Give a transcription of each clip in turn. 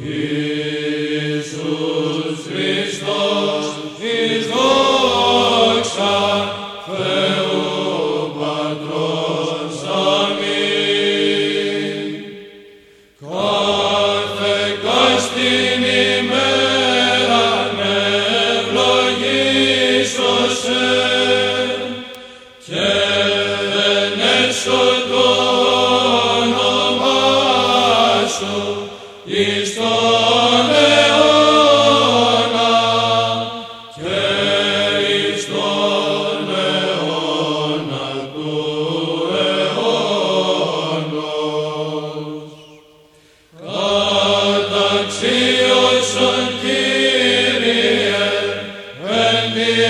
Yeah.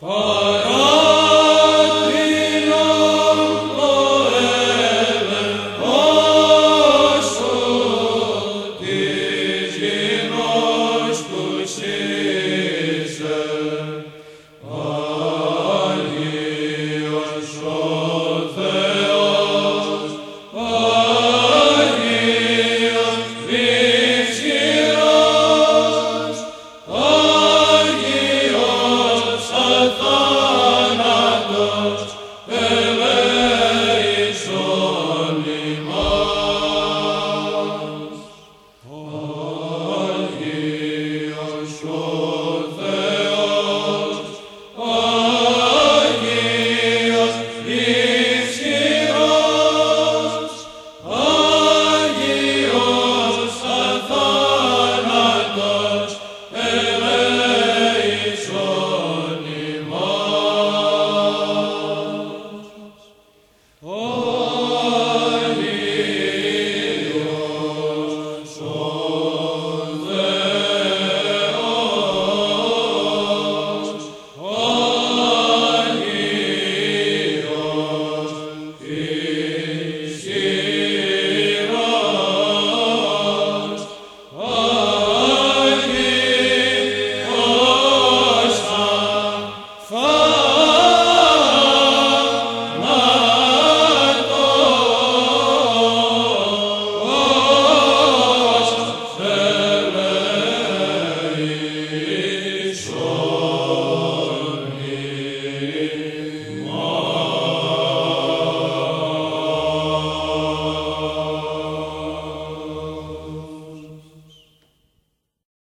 Pai.